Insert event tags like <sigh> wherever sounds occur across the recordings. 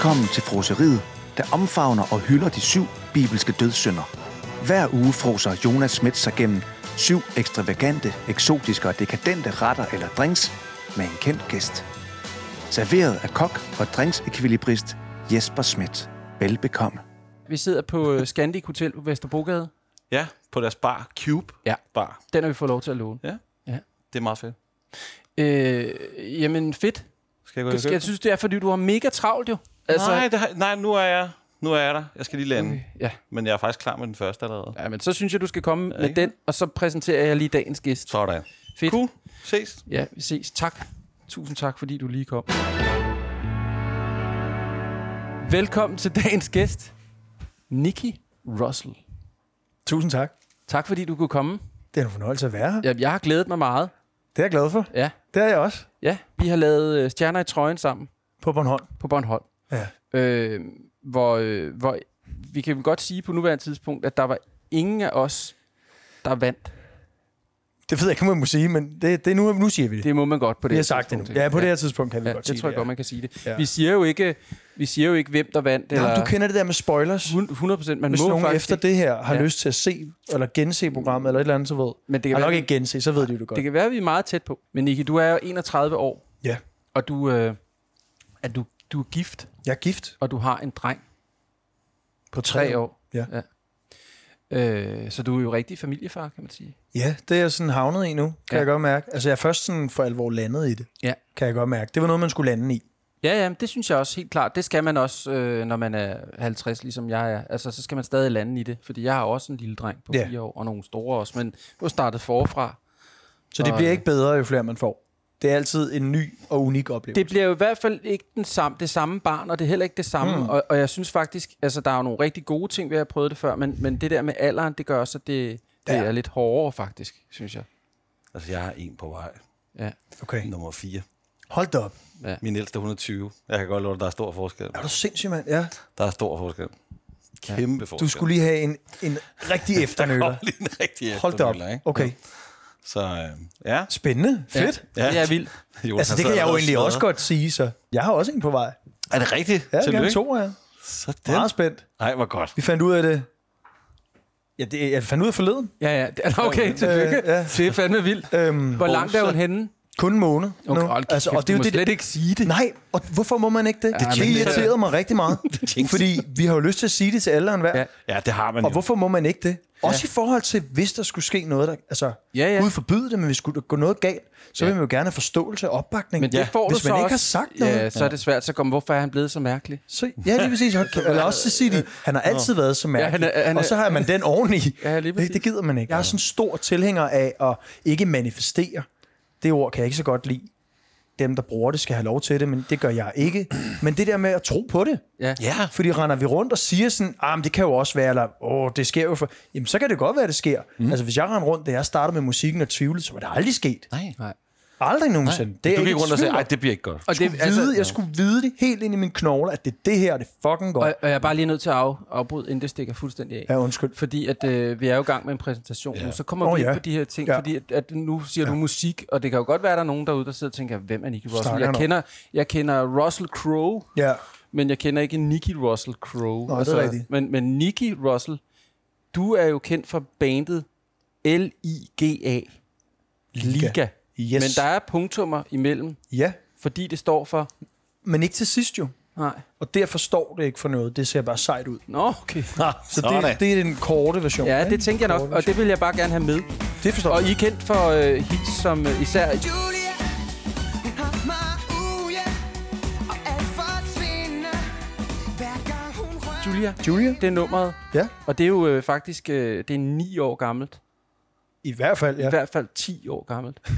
Velkommen til froseriet, der omfavner og hylder de syv bibelske dødssynder. Hver uge froser Jonas Schmidt sig gennem syv ekstravagante, eksotiske og dekadente retter eller drinks med en kendt gæst. Serveret af kok og drinksekvilibrist Jesper Schmidt. Velbekomme. Vi sidder på øh, Scandic Hotel på Vesterbrogade. Ja, på deres bar. Cube Ja. Bar. Den har vi fået lov til at låne. Ja. Ja. Det er meget fedt. Øh, jamen fedt. Skal jeg gå i Jeg, jeg synes, det er, fordi du har mega travlt jo. Altså, nej, det har, nej, nu er jeg nu er jeg der. Jeg skal lige lande. Okay. Ja. Men jeg er faktisk klar med den første allerede. ja, men så synes jeg, du skal komme med ikke? den, og så præsenterer jeg lige dagens gæst. Sådan. Fedt. Cool. Ses. Ja, vi ses. Tak. Tusind tak, fordi du lige kom. Velkommen til dagens gæst, Nikki Russell. Tusind tak. Tak, fordi du kunne komme. Det er en fornøjelse at være her. Jeg, jeg har glædet mig meget. Det er jeg glad for. Ja, Det er jeg også. ja. Vi har lavet øh, Stjerner i trøjen sammen På Bornholm. på Bornholm. Ja. øh, hvor, øh, hvor vi kan godt sige på nuværende tidspunkt, at der var ingen af os, der vandt. Det ved jeg ikke, man må sige, men det, det nu, nu siger vi det. Det må man godt på det vi her har sagt det nu. Ja, på ikke? det her tidspunkt kan vi ja, godt det sige tror jeg det. godt, man kan sige det. Ja. Vi siger jo ikke, vi siger jo ikke, hvem der vandt. Nå, Eller du kender det der med spoilers. 100 procent. Man Hvis må nogen faktisk efter det her har Ja. lyst til at se, eller gense programmet, eller et eller andet, så ved. Men det kan, Eller nok være, ikke gense, så ved de jo det godt. det kan være, at vi er meget tæt på. Men Niki, du er jo 31 år, Ja. og du, øh, er du, du er gift, Jeg er gift og du har en dreng på tre år. Ja. ja. Øh, så du er jo rigtig familiefar, kan man sige. Ja, det er jeg sådan havnet i nu, kan Ja. jeg godt mærke. Altså, jeg er først sådan for alvor landet i det, Ja. kan jeg godt mærke. Det var noget, man skulle lande i. Ja, ja, det synes jeg også helt klart. Det skal man også, øh, når man er 50, ligesom jeg er. Altså, så skal man stadig lande i det. Fordi jeg har også en lille dreng på Ja. fire år, og nogle store også. Men du har startet forfra. Så det Og- bliver ikke bedre, jo flere man får. Det er altid en ny og unik oplevelse. Det bliver jo i hvert fald ikke den samme, det samme barn, og det er heller ikke det samme. Mm. Og, og jeg synes faktisk, altså der er jo nogle rigtig gode ting ved at have prøvet det før, men, men det der med alderen, det gør også, at det, det Ja. er lidt hårdere faktisk, synes jeg. Altså, jeg har en på vej. Ja. Okay. Nummer 4. Hold da op. Min ældste er 120. Jeg kan godt love dig, der er stor forskel. Er du sindssyg, mand? Ja. Der er stor forskel. Kæmpe forskel. Du skulle lige have en, en rigtig <laughs> lige en rigtig Hold da op. ikke? Okay. Så øh, ja. Spændende. Fedt. Ja, det er vildt. Jonas, Altså, det kan jeg jo egentlig også godt sige, så jeg har også en på vej. Er det rigtigt? Ja, det er Tillykke. to her. Sådan. Meget spændt. Nej, hvor godt. Vi fandt ud af det. Ja, det, jeg fandt ud af forleden. Ja, ja. det er- Okay, tillykke. Øh, ja. Det er fandme vildt. Øhm, Hvor langt er hun henne? kun en måned Okay, nu. Altså, og det er du jo må det, slet ikke sige det. Nej, og hvorfor må man ikke det? Ja, det, det irriterede mig rigtig meget. <laughs> fordi vi har jo lyst til at sige det til alle og enhver. Ja. Ja. Ja, det har man Og jo. hvorfor må man ikke det? Også i forhold til, hvis der skulle ske noget, der... Altså, Ja, ja. Gud forbyde det, men hvis skulle gå noget galt, så Ja. vil man jo gerne have forståelse og opbakning. Men det får hvis du man så ikke også, har sagt noget, Ja, så er det svært. Så kommer, hvorfor er han blevet så mærkelig? Så, ja, lige præcis. Kæft. Eller også så siger de, <laughs> han har altid været så mærkelig. han er- han er- og så har man den oveni. <laughs> Ja, lige præcis. det, det gider man ikke. Jeg er sådan en stor tilhænger af at ikke manifestere. Det ord kan jeg ikke så godt lide. Dem, der bruger det, skal have lov til det, men det gør jeg ikke. Men det der med at tro på det. Ja. Ja. Fordi render vi rundt og siger sådan, ah, men det kan jo også være, eller åh, det sker jo for... Jamen, så kan det godt være, det sker. Mm. Altså, hvis jeg render rundt, da jeg startede med musikken og tvivlede, så var det aldrig sket. Nej. Nej. Aldrig nogensinde. Det er Du gik ikke rundt og sagde, ej, det bliver ikke godt. Og Jeg skulle, vide, jeg skulle vide det helt ind i mine knogler, at det er det her, det er fucking godt. Og, og jeg er bare lige nødt til at af, afbryde, inden det stikker fuldstændig af. Ja, undskyld. Fordi at øh, vi er jo i gang med en præsentation ja. nu, så kommer oh, vi ind ja. på de her ting, Ja. fordi at, at nu siger ja. du musik, og det kan jo godt være, at der er nogen derude, der sidder og tænker, hvem er Nicky Russell? Jeg kender, jeg kender Russell Crowe, Ja. men jeg kender ikke Nicky Russell Crowe. Altså, Nå, det er rigtigt. Men, men Nicky Russell, du er jo kendt for bandet L-I-G-A. Liga. Yes. Men der er punktummer imellem, Ja, fordi det står for... men ikke til sidst jo. Nej. Og derfor står det ikke for noget. Det ser bare sejt ud. Nå, okay. <laughs> Så Sådan. det, det er den korte version. Ja, det tænker jeg nok, og det vil jeg bare gerne have med. Det forstår Og. I er kendt for øh, hits som øh, især. Julia. Julia? Det er nummeret, Ja, og det er jo øh, faktisk øh, det er ni år gammelt. I hvert fald, Ja. ja. I hvert fald 10 år gammelt. <laughs>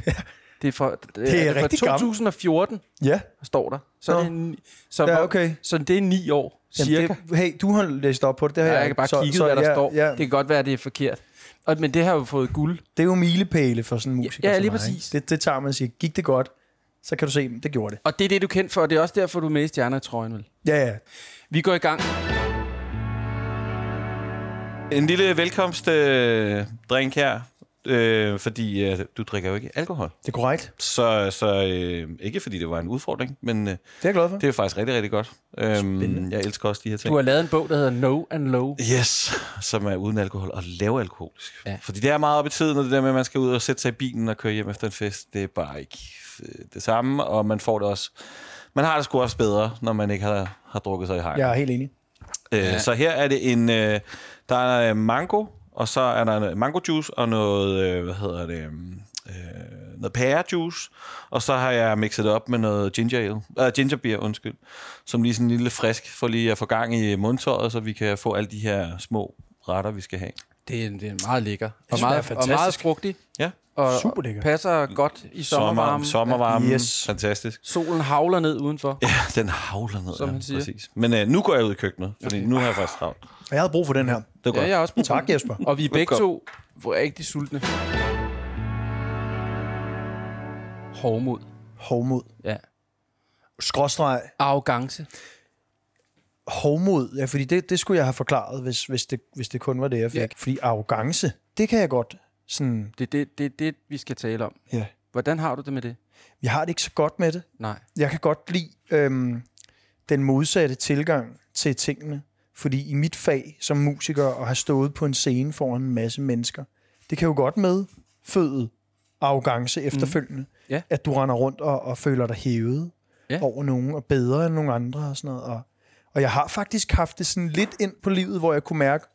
Det er fra, det Det er fra rigtig gammelt. 2014, Ja, står der. Så, Nå. er det ni, så, Ja, okay. så det er ni år, cirka. Jamen, det, hey, du har læst op på det. det har jeg, jeg, kan bare så, kigge, så, hvad der ja, står. Ja, Det kan godt være, at det er forkert. Og, men det har jo fået guld. det er jo milepæle for sådan en musiker Ja, som lige mig, præcis. ikke? Det, det tager man og siger, gik det godt, så kan du se, det gjorde det. Og det er det, du er kendt for, og det er også derfor, du er med i Stjernetrøjen, vel? Ja, ja. Vi går i gang. En lille velkomst øh, drink her. Øh, fordi øh, du drikker jo ikke alkohol. Det er korrekt. Så, så øh, ikke fordi det var en udfordring, men øh, Det er jeg glad for. det er faktisk rigtig, rigtig godt. Øhm, jeg elsker også de her ting. Du har lavet en bog, der hedder No and Low. Yes, som er uden alkohol og lav alkoholisk. Ja. Ja. Fordi det er meget op i tiden, og det der med, at man skal ud og sætte sig i bilen og køre hjem efter en fest, det er bare ikke øh, det samme, og man får det også... Man har det sgu også bedre, når man ikke har, har drukket sig i hegn. Jeg er helt enig. Øh, så her er det en... Øh, der er mango, og så er der en mango juice og noget, øh, hvad hedder det, øh, noget pærejuice, og så har jeg mixet det op med noget ginger ale, øh, ginger beer, undskyld, som lige sådan en lille frisk, for lige at få gang i mundtøjet, så vi kan få alle de her små retter, vi skal have. Det er, det er meget lækker. Og meget, det er og meget fantastisk. frugtig. Ja, Og Super lækker. passer godt i sommervarmen. sommer, sommervarmen, Yes. fantastisk. Solen havler ned udenfor. Ja, den havler ned, Som ja, siger. præcis. Men øh, nu går jeg ud i køkkenet, fordi okay. nu har jeg faktisk travlt. Og jeg havde brug for den her. Det er Ja, godt. jeg er også brug Tak. Jesper. Og vi er begge to rigtig sultne. Hovmod. Hovmod. Ja. Skråstreg. Arrogance. Hovmod. Ja, fordi det, det skulle jeg have forklaret, hvis, hvis, det, hvis det kun var det, jeg fik. Ja. Fordi arrogance, det kan jeg godt sådan... Det er det, det, det, vi skal tale om. Ja. Hvordan har du det med det? Jeg har det ikke så godt med det. Nej. Jeg kan godt lide øhm, den modsatte tilgang til tingene. Fordi i mit fag som musiker og have stået på en scene foran en masse mennesker, det kan jo godt medføde arrogance efterfølgende. Ja. At du render rundt og, og føler dig hævet Ja. over nogen og bedre end nogle andre og sådan noget. Og, og jeg har faktisk haft det sådan lidt ind på livet, hvor jeg kunne mærke,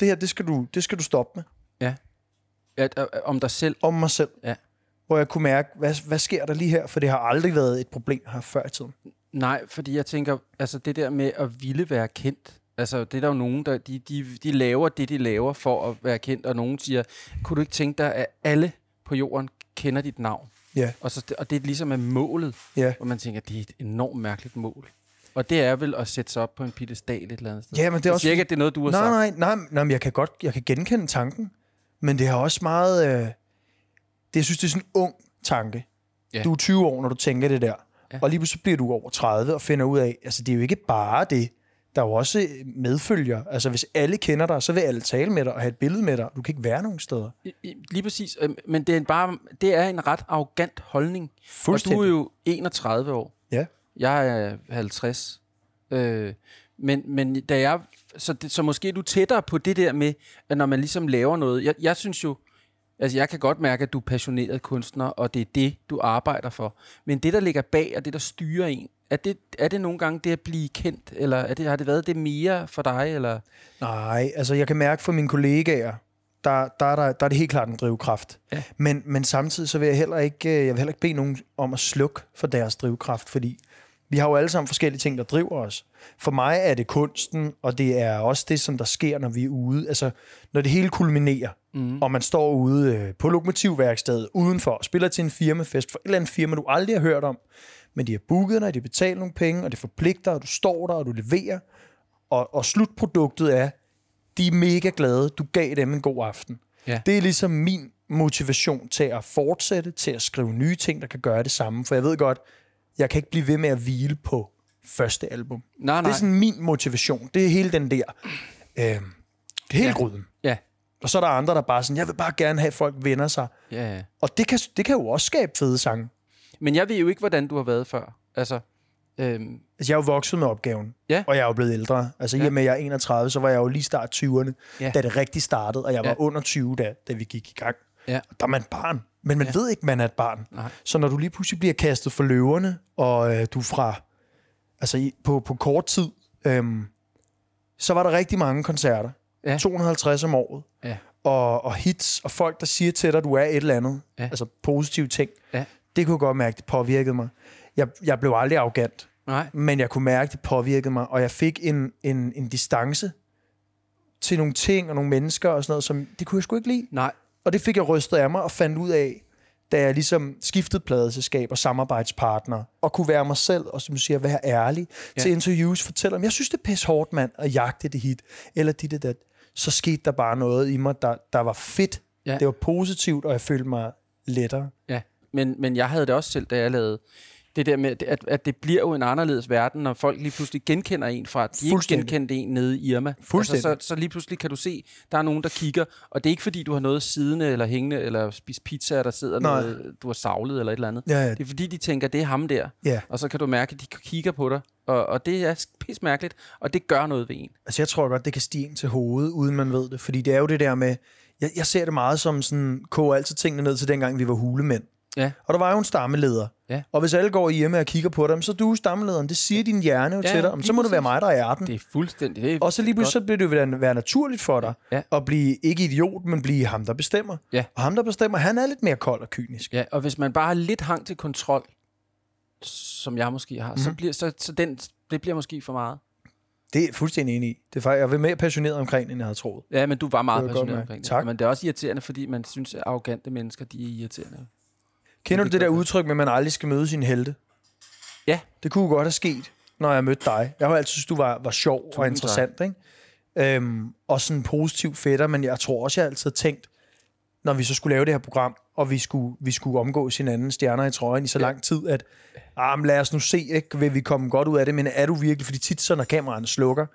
det her, det skal du, det skal du stoppe med. At, at, om dig selv. Om mig selv. Ja. Hvor jeg kunne mærke, hvad, hvad sker der lige her? For det har aldrig været et problem her før i tiden. Nej, fordi jeg tænker, altså det der med at ville være kendt, altså det er der jo nogen, der de, de, de laver det, de laver for at være kendt, og nogen siger, kunne du ikke tænke dig, at alle på jorden kender dit navn? Ja. Og, så, og det ligesom er målet, Ja. hvor man tænker, det er et enormt mærkeligt mål. Og det er vel at sætte sig op på en piedestal et eller andet sted. Ja, men det er jeg også... siger ikke, at det er noget, du har nej, sagt. nej, nej, nej, men jeg kan godt jeg kan genkende tanken, men det har også meget... Øh, det, jeg synes, det er sådan en ung tanke. Ja. Du er 20 år, når du tænker det der. Ja. Og lige pludselig bliver du over 30 og finder ud af, altså det er jo ikke bare det, der er jo også øh, medfølger. Altså hvis alle kender dig, så vil alle tale med dig og have et billede med dig. Du kan ikke være nogen steder. Lige præcis. Øhm, Men det er, en bare, det er en ret arrogant holdning. Og du er jo 31 år. Ja. Jeg er 50. Øh, men, men da jeg... Så, det, så måske er du tættere på det der med, at når man ligesom laver noget... Jeg, jeg synes jo... Altså, jeg kan godt mærke, at du er passioneret kunstner, og det er det, du arbejder for. Men det, der ligger bag, og det, der styrer en, er det, er det nogle gange det at blive kendt, eller er det, har det været det mere for dig, eller... Nej, altså jeg kan mærke for mine kollegaer, der, der, er, der, der er det helt klart en drivkraft. Ja. Men, men samtidig så vil jeg heller ikke, øh, jeg vil heller ikke bede nogen om at slukke for deres drivkraft, fordi vi har jo alle sammen forskellige ting, der driver os. For mig er det kunsten, og det er også det, som der sker, når vi er ude. Altså, når det hele kulminerer, mm. og man står ude øh, på lokomotivværkstedet udenfor og spiller til en firmafest for et eller andet firma, du aldrig har hørt om, men de har booket dig, de betalt nogle penge, og det forpligter, og du står der, og du leverer. Og, og slutproduktet er, de er mega glade, du gav dem en god aften. Ja. Det er ligesom min motivation til at fortsætte, til at skrive nye ting, der kan gøre det samme. For jeg ved godt, jeg kan ikke blive ved med at hvile på første album. Nej, Det nej. er sådan min motivation. Det er hele den der... Øh, det er hele Ja. gryden. Ja, Og så er der andre, der bare sådan, jeg vil bare gerne have, at folk vender sig. ja, ja. Og det kan, det kan jo også skabe fede sange. Men jeg ved jo ikke, hvordan du har været før. Altså, øhm, Altså, jeg er jo vokset med opgaven, Ja. og jeg er jo blevet ældre. Altså, i Ja. og med, at jeg er 31, så var jeg jo lige start 20'erne, Ja. da det rigtig startede, og jeg var Ja. under 20, da, da vi gik i gang. Ja. Og der er man barn, men man Ja. ved ikke, man er et barn. Nej. Så når du lige pludselig bliver kastet for løverne, og øh, du fra, altså i, på, på kort tid, øhm, så var der rigtig mange koncerter. Ja. 250 om året. Ja. Og, og hits, og folk, der siger til dig, at du er et eller andet. Ja. Altså positive ting. Ja. Det kunne jeg godt mærke, det påvirkede mig. Jeg, jeg blev aldrig arrogant nej. men jeg kunne mærke, det påvirkede mig, og jeg fik en, en, en distance til nogle ting og nogle mennesker og sådan noget, som det kunne jeg sgu ikke lide. Nej. Og det fik jeg rystet af mig og fandt ud af, da jeg ligesom skiftede pladeselskab og samarbejdspartner, og kunne være mig selv, og som du siger, være ærlig Ja. til interviews, fortælle om, jeg synes, det er pis hårdt, mand, at jagte det hit, eller dit og dat. Så skete der bare noget i mig, der, der var fedt. Ja. Det var positivt, og jeg følte mig lettere. Ja, men, men jeg havde det også selv, da jeg lavede Det der med, at, at det bliver jo en anderledes verden, når folk lige pludselig genkender en fra, at de ikke genkendte en nede i Irma. Altså, så, så lige pludselig kan du se, der er nogen, der kigger, og det er ikke fordi, du har noget siddende eller hængende, eller spist pizza, der sidder Nej. noget, du har savlet eller et eller andet. Ja, ja. Det er fordi, de tænker, det er ham der. Ja. Og så kan du mærke, at de kigger på dig, og, og det er pis mærkeligt, og det gør noget ved en. Altså, jeg tror godt, det kan stige ind til hovedet, uden man ved det. Fordi det er jo det der med... Jeg, jeg ser det meget som sådan... Koger altid tingene ned til dengang, vi var hulemænd. Ja. Og der var jo en stammeleder. Ja. Og hvis alle går hjemme og kigger på dem, så er du stammelederen. Det siger din hjerne jo Ja, til dig. "Jamen, Så må det være mig, der er den. Det er fuldstændig... Det er Og så lige pludselig så bliver det jo være, naturligt for dig Ja. at blive ikke idiot, men blive ham, der bestemmer. Ja. Og ham, der bestemmer, han er lidt mere kold og kynisk. Ja, og hvis man bare har lidt hang til kontrol, som jeg måske har, mm. så Mhm. bliver så, så den, det bliver måske for meget. Det er jeg fuldstændig enig i. Det er faktisk, jeg var mere passioneret omkring, end jeg havde troet. Ja, men du var meget var passioneret omkring det. Tak. Men det er også irriterende, fordi man synes, at arrogante mennesker, de er irriterende. Kender det du det der udtryk med, at man aldrig skal møde sin helte? Ja. Det kunne jo godt have sket, når jeg mødte dig. Jeg har jo altid synes, du var, var sjov og Tusind interessant, ikke? Øhm, og sådan en positiv fætter, men jeg tror også, jeg altid har tænkt, når vi så skulle lave det her program, og vi skulle, vi skulle omgås hinanden stjerner i trøjen i så Ja. lang tid, at ah, men lad os nu se, ikke? vil vi komme godt ud af det, men er du virkelig, fordi tit så når kameraerne slukker,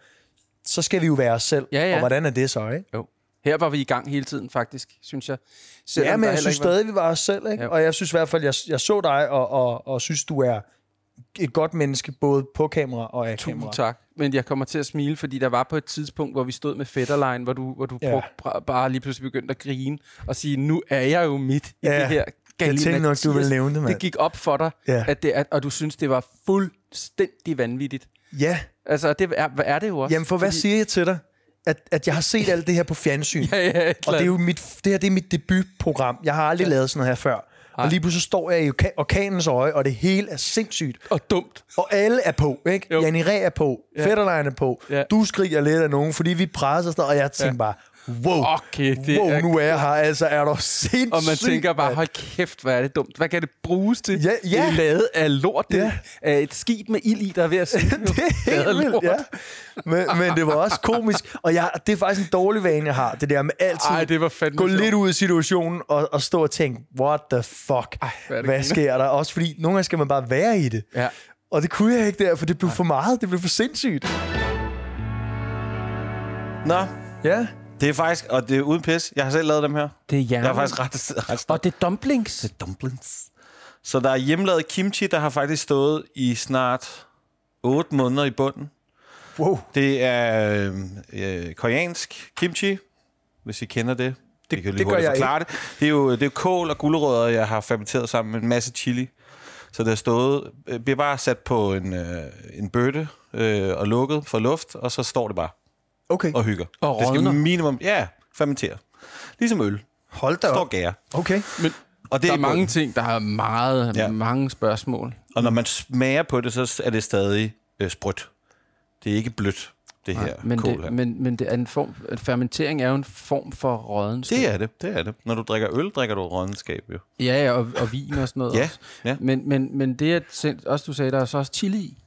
så skal vi jo være os selv, Ja, ja. og hvordan er det så, ikke? Her var vi i gang hele tiden, faktisk, synes jeg. Ja, Selvom men der jeg synes var- stadig, vi var os selv, ikke? Og jeg synes i hvert fald, jeg, jeg så dig, og, og, og synes, du er et godt menneske, både på kamera og af Tusind kamera. tak. Men jeg kommer til at smile, fordi der var på et tidspunkt, hvor vi stod med Fetterline, hvor du, hvor du Ja. ja. brugte, bare lige pludselig begyndte at grine og sige, nu er jeg jo midt i Ja. det her Jeg tænkte nok, du ville nævne det, mand. Det gik op for dig, Ja. at det er, og du synes, det var fuldstændig vanvittigt. Ja, Altså, det er, hvad er det jo også. jamen for hvad siger jeg til dig? At, at jeg har set alt det her på fjernsyn. <laughs> Ja, ja, Og det er jo mit, det her det er mit debutprogram. Jeg har aldrig ja. lavet sådan noget her før. Og lige pludselig står jeg i orka- orkanens øje, og det hele er sindssygt. Og dumt. Og alle er på, ikke? Jo. Er på, ja. Fetterlein er på, Ja. du skriger lidt af nogen, fordi vi presser og jeg tænker ja. bare, wow, Okay, det wow, er nu er jeg her, altså er du sindssygt. Og man tænker bare, hold kæft, hvad er det dumt. Hvad kan det bruges til? Ja, ja. Det er lavet af lort. Det Ja. er et skib med ild i, der er ved at <laughs> sige. det er helt vildt, ja. Men, men det var også komisk. Og jeg, det er faktisk en dårlig vane, jeg har. Det der med altid Ej, det var fandme gå lidt ud i situationen og, og stå og tænke, what the fuck? Ej, er det hvad griner. sker der? Også fordi nogle gange skal man bare være i det. Ja. Og det kunne jeg ikke der, for det blev for meget. Det blev for sindssygt. Nå, Ja. Det er faktisk, og det er uden pis. Jeg har selv lavet dem her. Det er hjernen. Jeg er faktisk ret, <laughs> ret. Og det er dumplings. Det er dumplings. Så der er hjemmelavet kimchi, der har faktisk stået i snart 8 måneder i bunden. Wow. Det er øh, øh, koreansk kimchi, hvis I kender det. Det, jeg kan det lige gør hurtigt jeg forklare det. Det er jo det er kål og gulerødder, jeg har fermenteret sammen med en masse chili. Så det er stået, øh, bliver bare sat på en, øh, en bøtte øh, og lukket for luft, og så står det bare Okay. og hygger. Og det skal rådner. minimum, ja, fermentere. Ligesom øl. Hold da Står op. gære. Okay. Men Og det der er er mange bunden. ting, der har meget, Ja. ja. mange spørgsmål. Og når man smager på det, så er det stadig øh, sprødt. Det er ikke blødt, det her men, kål det, her. men, men det er en form, en fermentering er jo en form for råden. Det er det, det er det. Når du drikker øl, drikker du rådenskab jo. Ja, ja, og, og vin og sådan noget Ja, også. ja. Men, men, men det er også, du sagde, der er så også chili i.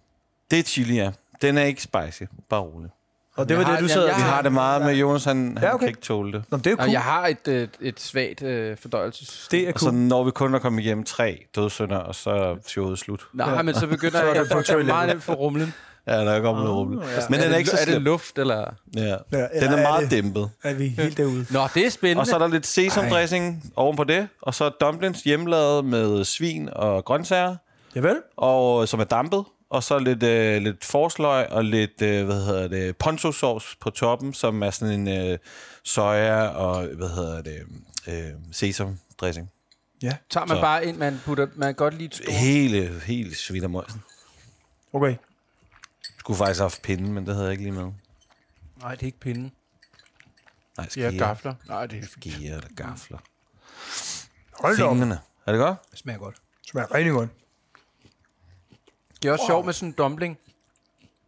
Det er chili, ja. Den er ikke spicy, bare rolig. Og det var det, du sad... jeg Vi har- det meget med Jonas, han, han Ja, okay. kan ikke tåle det. Nå, det er cool. jeg har et, et, et svagt øh, fordøjelsessystem. Det er Og så cool. når vi kun at komme igennem tre dødssynder, og så er showet slut. Nej, men så begynder <laughs> Så er jeg at få <laughs> meget nemt for rumlen. Ja, der er kommet noget rumle. ja. Men den er ikke så Er det luft, eller? Ja. Ja, Den eller er er meget det- dæmpet. Er vi helt derude? Nå, det er spændende. Og så er der lidt sesamdressing oven på det, og så dumplings hjemmelavet med svin og grøntsager, Javel. og, som er dampet, og så lidt, øh, lidt forsløg og lidt, øh, hvad hedder det, poncho sauce på toppen, som er sådan en øh, soja og, hvad hedder det, øh, sesamdressing. Ja. tager man så- bare ind, man putter, man kan godt stort. Hele, hele svinermøjsen. Okay. Skulle faktisk have haft pinden, men det havde jeg ikke lige med. Nej, det er ikke pinden. Nej, Det er skier. gafler. Nej, det er Skier eller gafler. Hold da op. Fingrene. Er det godt? det smager godt. Smager rigtig godt. Det er også wow. sjovt med sådan en dumpling.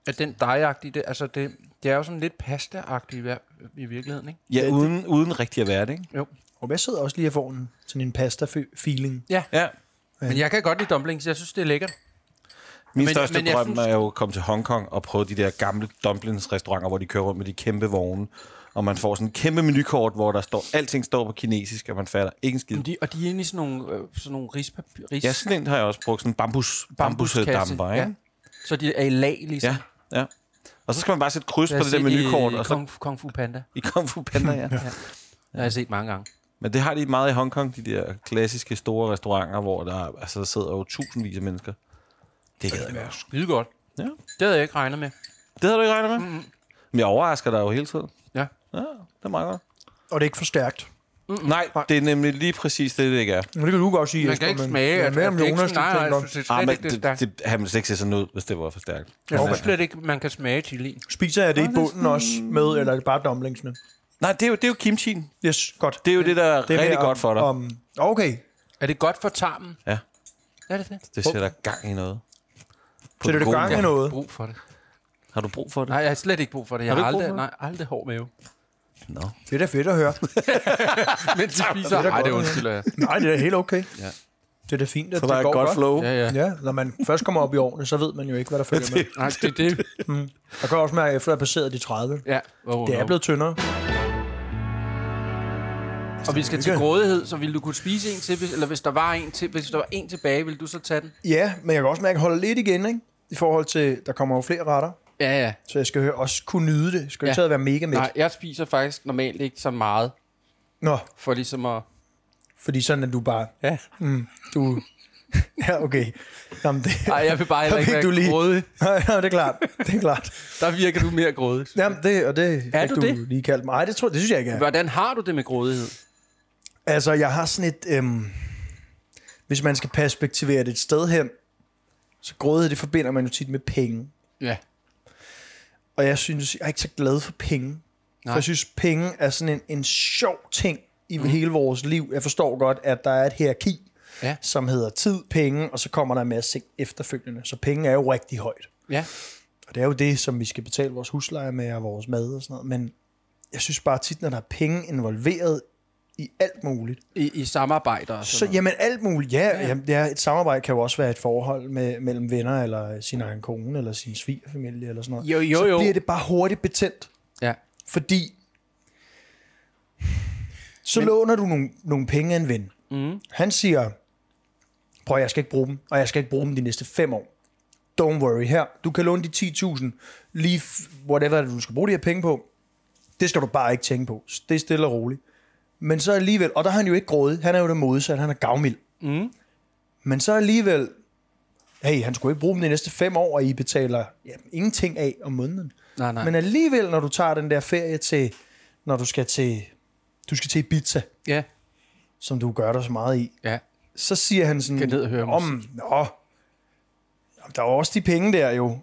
At den dejagtige, det, altså det, det er jo sådan lidt pasta-agtigt i, virkeligheden, ikke? Ja, uden, uden rigtig at være det, ikke? Jo. Og jeg sidder også lige og får en, sådan en pasta-feeling. Ja, Ja. men jeg kan godt lide dumplings. Jeg synes, det er lækkert. Min Men- største men jeg drøm synes- er jo at komme til Hongkong og prøve de der gamle dumplingsrestauranter, hvor de kører rundt med de kæmpe vogne Og man får sådan en kæmpe menukort, hvor der står, alting står på kinesisk, og man fatter ikke en skid. De, og de er inde i sådan nogle, øh, sådan nogle rispapir. Ris, Ja, sådan en har jeg også brugt, sådan en bambus, bambusdamper, ikke? Ja. Så de er i lag, ligesom. Ja, ja. Og så skal man bare sætte kryds på det der menukort, i og så Kung, Kung Fu Panda. i Kung Fu Panda, <laughs> ja. Det har jeg set mange gange. Men det har de meget i Hongkong, de der klassiske store restauranter, hvor der, altså, der sidder jo tusindvis af mennesker. Det gad jeg være. Skide godt. Ja. Det havde jeg ikke regnet med. Det havde du ikke regnet med? Mm-hmm. Men jeg overrasker dig jo hele tiden. Ja. Ja, det er meget godt. Og det er ikke for stærkt. Mm. Nej, det er nemlig lige præcis det, det ikke er. Men det kan du godt sige, Man Jesper, kan ikke men smage, det er at, mere at om det ikke Jonas, sådan, du nej, tænker. nej, det, Ah, slet men ikke, det, det, det, han ville slet ikke se sådan ud, hvis det var for stærkt. jeg tror slet ikke, man kan smage chili. Spiser jeg det i bunden også med, eller er det bare dumplingsene? Nej, det er jo, det er jo kimchi'en. Yes, godt. Det er jo det, der er Det er rigtig mere godt for dig. Om, om, okay, Er det godt for tarmen? Ja. Er det det? Det sætter gang i noget. På så det er gang i måde. noget. Brug for det. Har du brug for det? Nej, jeg har slet ikke brug for det. Jeg Har har, du ikke aldrig, for nej, aldrig hård mave. Nå. Det er da fedt at høre. <laughs> Mens de spiser. Nej, det undskylder jeg. Nej, det er helt okay. Ja. Det er da fint, at Så det der er går godt flow. Ja, ja. Ja, når man først kommer op i årene, så ved man jo ikke, hvad der følger <laughs> med. Nej, det er det. Jeg kan også mærke, at efter have passeret de 30, Ja. Oh, det er no. blevet tyndere. Og vi skal til grådighed, så ville du kunne spise en til, hvis, eller hvis der var en til, hvis der var en tilbage, ville du så tage den? Ja, men jeg kan også mærke, at jeg holder lidt igen, ikke? I forhold til, der kommer jo flere retter. Ja, ja. Så jeg skal høre, også kunne nyde det. Jeg skal Ja. ikke være mega mæt. Nej, jeg spiser faktisk normalt ikke så meget, Nå, for ligesom at... fordi sådan er du bare... Ja. Du... ja, okay. Jamen, det... Nej, jeg vil bare heller ikke være du lige- grådig. <laughs> Nej, det er klart. Det er klart. Der virker du mere grådig. Jamen, det, og det Er du du det? lige kaldt mig. Nej, det, tror, det synes jeg ikke er. Hvordan har du det med grådighed? Altså, jeg har sådan et... Øhm, hvis man skal perspektivere det et sted hen, så grådighed, det forbinder man jo tit med penge. Ja. Og jeg synes, jeg er ikke så glad for penge. Nej. For jeg synes, penge er sådan en, en sjov ting i mm. hele vores liv. Jeg forstår godt, at der er et hierarki, Ja. som hedder tid, penge, og så kommer der en masse ting efterfølgende. Så penge er jo rigtig højt. Ja. Og det er jo det, som vi skal betale vores husleje med, og vores mad og sådan noget. Men jeg synes bare tit, når der er penge involveret i alt muligt, I, i samarbejder og så jamen alt muligt, ja, ja. ja, et samarbejde kan jo også være et forhold med, mellem venner, eller sin egen kone, eller sin svigerfamilie, eller sådan noget. Jo, jo, så jo. bliver det bare hurtigt betændt, Ja. fordi så Men, låner du nogle, nogle penge af en ven. Mm. Han siger, prøv jeg skal ikke bruge dem, og jeg skal ikke bruge dem de næste fem år. Don't worry, her, du kan låne de 10.000, lige whatever du skal bruge de her penge på, det skal du bare ikke tænke på. Det er stille og roligt. Men så alligevel, og der er han jo ikke grådig, han er jo det modsatte, han er gavmild. Mm. Men så alligevel, hey, han skulle ikke bruge dem de næste fem år, og I betaler ja, ingenting af om måneden. Nej, nej. Men alligevel, når du tager den der ferie til, når du skal til, du skal til Ibiza, Ja. som du gør dig så meget i, Ja. så siger han sådan, ned og høre om, nå, der er også de penge der jo.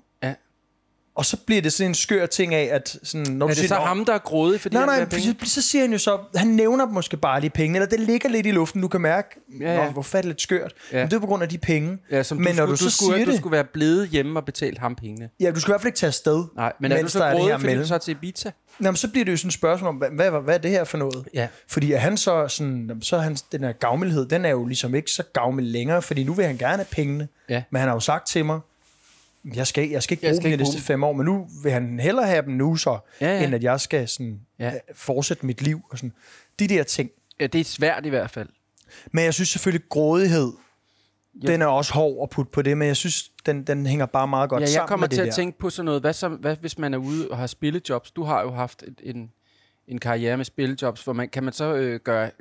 Og så bliver det sådan en skør ting af, at sådan, når Er du det siger, så "Nå, ham, der er grådig, fordi Nej, han nej, have penge? så, så siger han jo så, han nævner måske bare de penge, eller det ligger lidt i luften, du kan mærke, Ja, ja, ja. hvor fat lidt skørt. Ja. Men det er på grund af de penge. Ja, som men du, når skulle, du, du, så skulle, siger du det, skulle være blevet hjemme og betale ham pengene. ja, du skal i hvert fald ikke tage afsted. Nej, men er du så grådig, fordi du mellem. så til Ibiza? Jamen, så bliver det jo sådan et spørgsmål om, hvad, hvad, hvad er det her for noget? Ja. Fordi er han så sådan, så hans, den her gavmildhed, den er jo ligesom ikke så gavmild længere, fordi nu vil han gerne have pengene. Ja. Men han har jo sagt til mig, jeg skal, jeg skal ikke Jeg bruge skal dem de næste fem år, men nu vil han hellere have dem nu så, Ja, ja. end at jeg skal sådan, Ja. ja. fortsætte mit liv. Og sådan. De der ting. Ja, det er svært i hvert fald. Men jeg synes selvfølgelig, grådighed, Ja. den er også hård at putte på det, men jeg synes, den, den hænger bare meget godt Ja, jeg sammen kommer med det til at der. tænke på sådan noget. Hvad, så, hvad hvis man er ude og har spillejobs? Du har jo haft et, en, en karriere med spillejobs, hvor man, kan man så øh, gøre,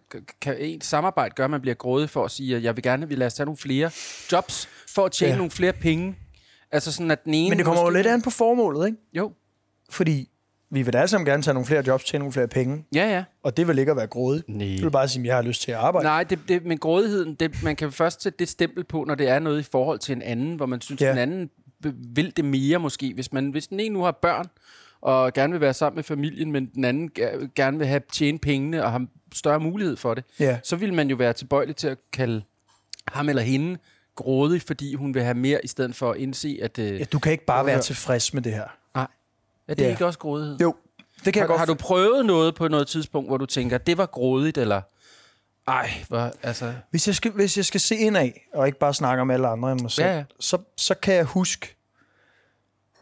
kan en samarbejde gøre, at man bliver grådig for at sige, at jeg vil gerne, vi lad os tage nogle flere jobs, for at tjene. Ja. nogle flere penge. Altså sådan, at den ene... Men det kommer jo måske- lidt an på formålet, ikke? Jo, Fordi vi vil da alle sammen gerne tage nogle flere jobs, tjene nogle flere penge, ja, ja. og det vil ikke at være grådig. Nej. Det vil bare sige, at jeg har lyst til at arbejde. Nej, det, det, men grådigheden, det, man kan først sætte det stempel på, når det er noget i forhold til en anden, hvor man synes, ja. Den anden vil det mere måske. Hvis, man, hvis den ene nu har børn, og gerne vil være sammen med familien, men den anden ge- gerne vil have tjene pengene og have større mulighed for det, Ja. så vil man jo være tilbøjelig til at kalde ham eller hende grådig, fordi hun vil have mere, i stedet for at indse, at... Øh, Ja, du kan ikke bare være tilfreds med det her. nej, er det Ja. ikke også grådighed? Jo, det kan jeg Har, godt. har du prøvet noget på noget tidspunkt, hvor du tænker, det var grådigt, eller... Ej, hvor, altså... Hvis jeg, skal, hvis jeg skal se ind af, og ikke bare snakke om alle andre end mig selv, Ja, ja. Så, så kan jeg huske,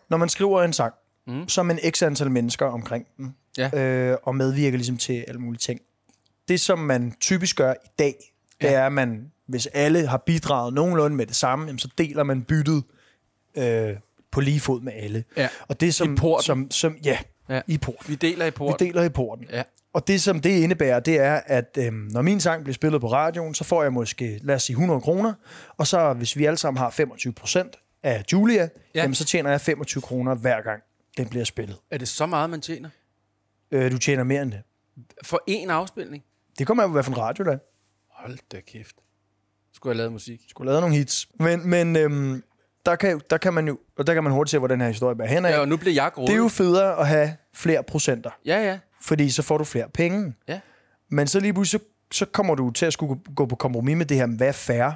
når man skriver en sang, mm. som en x antal mennesker omkring den, Ja. øh, og medvirker ligesom til alle mulige ting. Det, som man typisk gør i dag, det Ja. er, at man, hvis alle har bidraget nogenlunde med det samme, jamen, så deler man byttet øh, på lige fod med alle. Ja. Og det som, I porten. som, som ja, Ja. i porten. Vi deler i Vi porten. deler i porten. Ja. Og det, som det indebærer, det er, at øhm, når min sang bliver spillet på radioen, så får jeg måske, lad os sige, 100 kroner. Og så, hvis vi alle sammen har 25 procent af Julia, ja. jamen, så tjener jeg 25 kroner hver gang, den bliver spillet. Er det så meget, man tjener? Øh, du tjener mere end det. For én afspilning? Det kommer af, hvad for en radio der er. Hold da kæft. Skulle jeg lave musik? skulle have lavet nogle hits. Men, men øhm, der, kan, der kan man jo, og der kan man hurtigt se, hvor den her historie bærer hen af. Ja, og nu bliver jeg grådig. det er jo federe at have flere procenter, Ja, ja. fordi så får du flere penge. Ja. Men så lige pludselig, så, så kommer du til at skulle gå- på kompromis med det her, hvad er fair?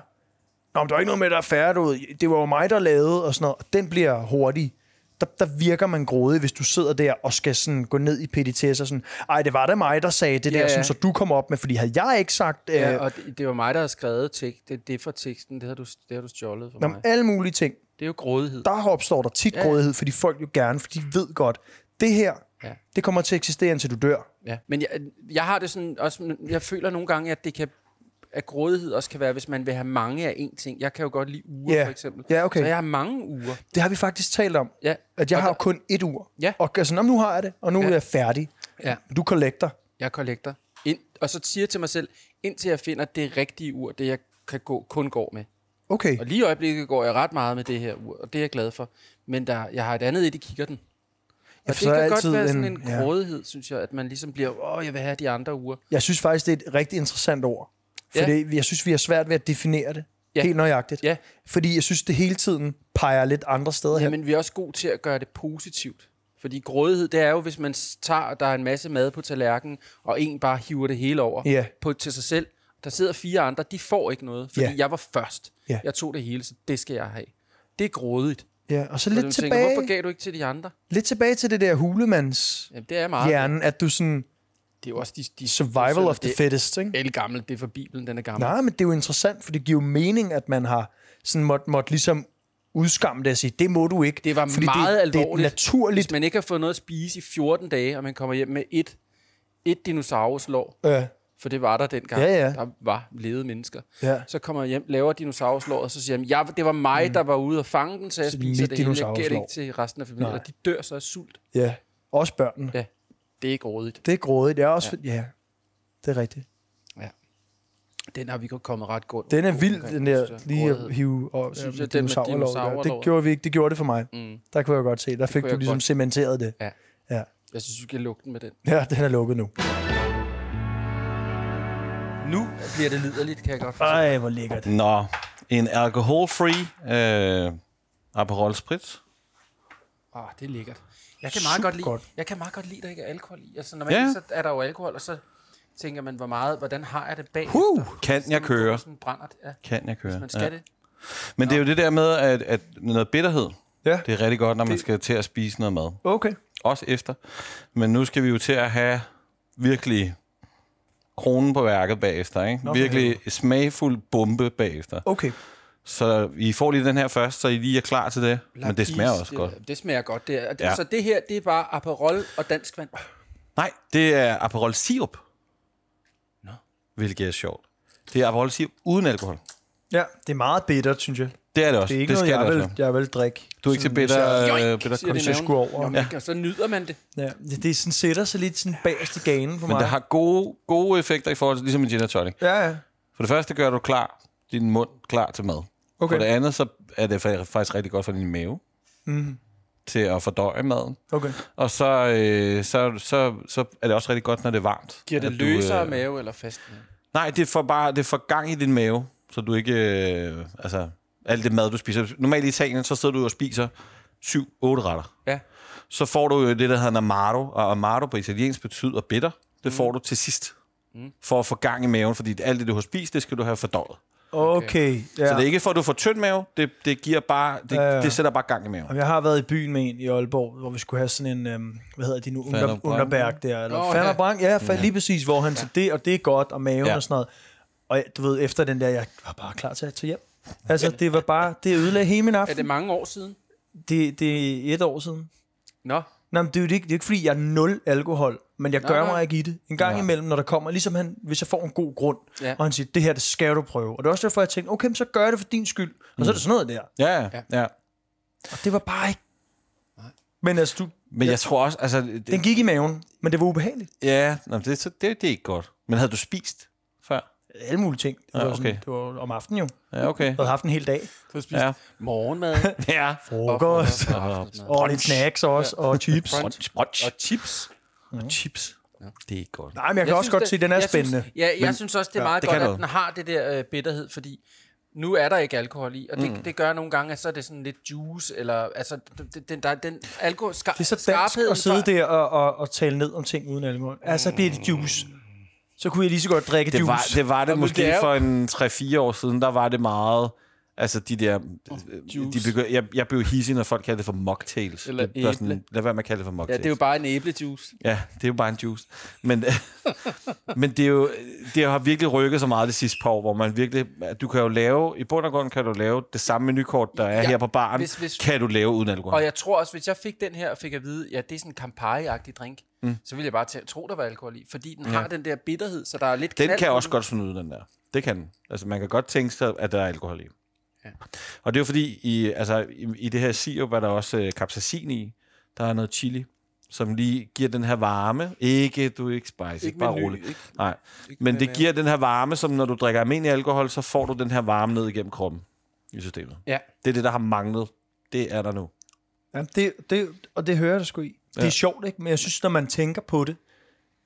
Nå, men der er ikke noget med, der er fair, du ved. Det var jo mig, der lavede, og sådan noget. Og den bliver hurtig. Der, der virker man grådig, hvis du sidder der og skal sådan gå ned i PDTS og sådan, ej, det var da mig, der sagde det Ja, der, ja. sådan, så du kom op med, fordi havde jeg ikke sagt øh, ja og det, det var mig, der har skrevet tekst. Det, det for teksten. Det har du, det har du stjålet for om mig. alle mulige ting, Det er jo grådighed. der opstår der tit ja. grådighed, fordi folk jo gerne, for de ved godt, det her, Ja. det kommer til at eksistere, indtil du dør. Ja. Men jeg, jeg har det sådan også, jeg føler nogle gange, at det kan at grådighed også kan være, hvis man vil have mange af én ting. Jeg kan jo godt lide uger, Ja. for eksempel. Ja, okay. Så jeg har mange uger. Det har vi faktisk talt om, Ja. at jeg Og har der- kun et ur. Ja. Og altså, "Nå, nu har jeg det, og nu Ja. er jeg færdig. Ja. Du collector. Jeg kollekter. Ind, og så siger jeg til mig selv, indtil jeg finder det rigtige ur, det jeg kan gå, kun går med. Okay. Og lige i øjeblikket går jeg ret meget med det her ur, og det er jeg glad for. Men der, jeg har et andet et i kikkerten. Ja, Og det kan godt altid være sådan en- en ja. grådighed, synes jeg, at man ligesom bliver, åh, jeg vil have de andre uger. Jeg synes faktisk, det er et rigtig interessant ord. For Ja. det, jeg synes, vi har svært ved at definere det. Ja. Helt nøjagtigt. Ja. Fordi jeg synes, det hele tiden peger lidt andre steder hen. Jamen, vi er også gode til at gøre det positivt. Fordi grådighed, det er jo, hvis man tager, der er en masse mad på tallerkenen, og en bare hiver det hele over Ja. på, til sig selv. Der sidder fire andre, de får ikke noget, fordi Ja. jeg var først. Ja. Jeg tog det hele, så det skal jeg have. Det er grådigt. Ja, og så lidt tilbage, Tænker, hvorfor gav du ikke til de andre? lidt tilbage til det der hulemands Jamen, det er meget. hjernen, at du sådan, Det er jo også de, de survival of the det fittest, ikke? er gammelt, det er for Bibelen, den er gammel. Nej, men det er jo interessant, for det giver jo mening, at man har sådan måtte, måtte ligesom udskamme det og sige, det må du ikke. Det var fordi meget det, Det alvorligt. er naturligt. Hvis man ikke har fået noget at spise i 14 dage, og man kommer hjem med et, et dinosauruslår, Ja, for det var der dengang, Ja, ja. der var levede mennesker. ja. Så kommer jeg hjem, laver dinosauruslår, og så siger jeg, ja, det var mig, der var ude og fange den, så jeg Mm. Så det er spiser det hele. Jeg det ikke til resten af familien, Nej. og de dør så af sult. ja. Også børnene. Ja, det er ikke rådigt. Det er grådigt. Det er også, ja. ja. Det er rigtigt. Den har vi godt kommet ret godt. Den er vild, den der lige at hive og, Synes ja, jeg, den med. Det gjorde vi ikke. Det gjorde det for mig. Mm. Der kunne jeg godt se. Der fik du ligesom godt. cementeret det. Ja. Ja. Jeg synes, vi kan lukke den med den. Ja, den er lukket nu. Nu bliver det liderligt, kan jeg godt forstå. Ej, hvor lækkert. Nå, en alcohol-free øh, Aperol Spritz. Ah, det er lækkert. Jeg kan meget godt lide, Supergodt. jeg kan meget godt lide, at der ikke er alkohol i. Altså, normalt Ja. så er der jo alkohol, og så tænker man, hvor meget, hvordan har jeg det bag? Uh, Kan jeg køre? Sådan brænder det. Ja, Kan jeg køre? hvis man skal det. Men det er jo det der med, at, at noget bitterhed, Ja. det er rigtig godt, når man skal til at spise noget mad. Okay. Også efter. Men nu skal vi jo til at have virkelig kronen på værket bagefter. Ikke? Nå, virkelig smagfuld bombe bagefter. Okay. Så I får lige den her først, så I lige er klar til det. Men det smager også det, godt. Det smager godt. Det er, det, Ja. Så det her, det er bare Aperol og dansk vand. Nej, det er Aperol Sirup. Nå. Hvilket er sjovt. Det er Aperol Sirup uden alkohol. Ja, det er meget bittert, synes jeg. Det er det også. Det er ikke det noget, jeg det vil, jeg vil drikke. Du er ikke til bitter, øh, bitter koncentration. maven. skulle over. Jamen, ja. Og så nyder man det. Ja, det, det er sådan, sætter sig lidt sådan bagerst i ganen for Men mig. det har gode, gode effekter i forhold til, ligesom en gin tonic. Ja, ja. For det første gør du klar, din mund klar til mad. Okay. For det andet, så er det fa- faktisk rigtig godt for din mave. Mhm. Til at fordøje maden. Okay. Og så, øh, så, så, så er det også rigtig godt, når det er varmt. Giver det du, løsere øh, mave eller fast? Nej, det får bare det får gang i din mave, så du ikke... Øh, altså, alt det mad, du spiser. Normalt i Italien, så sidder du og spiser 7-8 retter. Ja. Så får du jo det, der hedder amaro, og amaro på italiensk betyder bitter. Det får du til sidst. Mm. For at få gang i maven, fordi alt det, du har spist, det skal du have fordøjet. Okay. Ja. Så det er ikke for, at du får tynd mave, det, det giver bare, det, Ja, ja. det sætter bare gang i maven. Jamen, Jeg har været i byen med en i Aalborg, hvor vi skulle have sådan en, øhm, hvad hedder de nu, under, underberg der, eller oh, ja. Fanderbrang, ja, ja. lige præcis, hvor han så det, og det er godt, og maven Ja. og sådan noget. Og du ved, efter den der, jeg var bare klar til at tage hjem. Altså, det var bare, det ødelagde hele min Er aften. det mange år siden? Det, det er et år siden. Nå, Nej, men det er jo ikke, det er ikke, fordi jeg er nul alkohol, men jeg Nej, gør nej. mig ikke i det. En gang Ja. imellem, når der kommer, ligesom han, hvis jeg får en god grund, Ja. og han siger, det her, det skal du prøve. Og det er også derfor, jeg tænkte, okay, men så gør jeg det for din skyld. Og så er det sådan noget der. Ja, ja. Ja. Og det var bare ikke... Men altså, du, Men jeg tror også, altså... Det, den gik i maven, men det var ubehageligt. ja, nå, det, så det, det er ikke godt. Men havde du spist? Alle mulige ting. Det var, Ja, ja, okay. sådan, det var om aftenen jo. Ja, okay. Jeg havde haft en hel dag. Du har spist Ja. morgenmad. <laughs> Ja. Frokost. Og lidt snacks også, og chips. Brunch. Brunch. Og chips. Og chips. Det er godt. Nej, men jeg kan også godt se, at den er jeg spændende. Synes, ja, jeg Men- synes også, det er ja, meget det godt, at den har det der øh, bitterhed, fordi nu er der ikke alkohol i, og det, mm. det gør nogle gange, at så er det sådan lidt juice, eller altså, den, den, der, den alkohol, skar, Det er så dansk at sidde der og, og, og tale ned om ting uden alkohol. Altså, bliver det juice. Så kunne jeg lige så godt drikke Det juice. var det, var det Jamen, måske det er for en 3-4 år siden, der var det meget... Altså de der... juice. De begy- jeg, jeg blev hissig, når folk kaldte det for mocktails. Eller det, var æble. sådan, lad være med at kalde det for Ja, mocktails. det er jo bare en æblejuice. Ja, det er jo bare en juice. Men, <laughs> men det er jo, det har virkelig rykket så meget det sidste par år, hvor man virkelig, du kan jo lave, i bund og grund kan du lave det samme menukort, der er Ja, ja, her på baren, hvis- hvis- kan du lave uden alkohol. Og jeg tror også, hvis jeg fik den her, og fik at vide, ja, det er sådan en Campari-agtig drink, mm. så ville jeg bare tæ- tro, der var alkohol i. Fordi den ja. har den der bitterhed, så der er lidt Den kan også godt ud, den der. Det kan den. Altså, man kan godt tænke sig, at der er alkohol i. Ja. Og det er jo fordi, i, altså, i, i det her sirup er der også øh, capsaicin i. Der er noget chili, som lige giver den her varme. Ikke, du er ikke spicy, Ikke bare rolig. ikke- Nej, ikke men det giver den her varme, som når du drikker almindelig alkohol, så får du den her varme ned igennem kroppen i systemet. Ja. Det er det, der har manglet. Det er der nu. Ja, det, det, og det hører jeg da sgu i. Det Ja. er sjovt, ikke? Men jeg synes, når man tænker på det,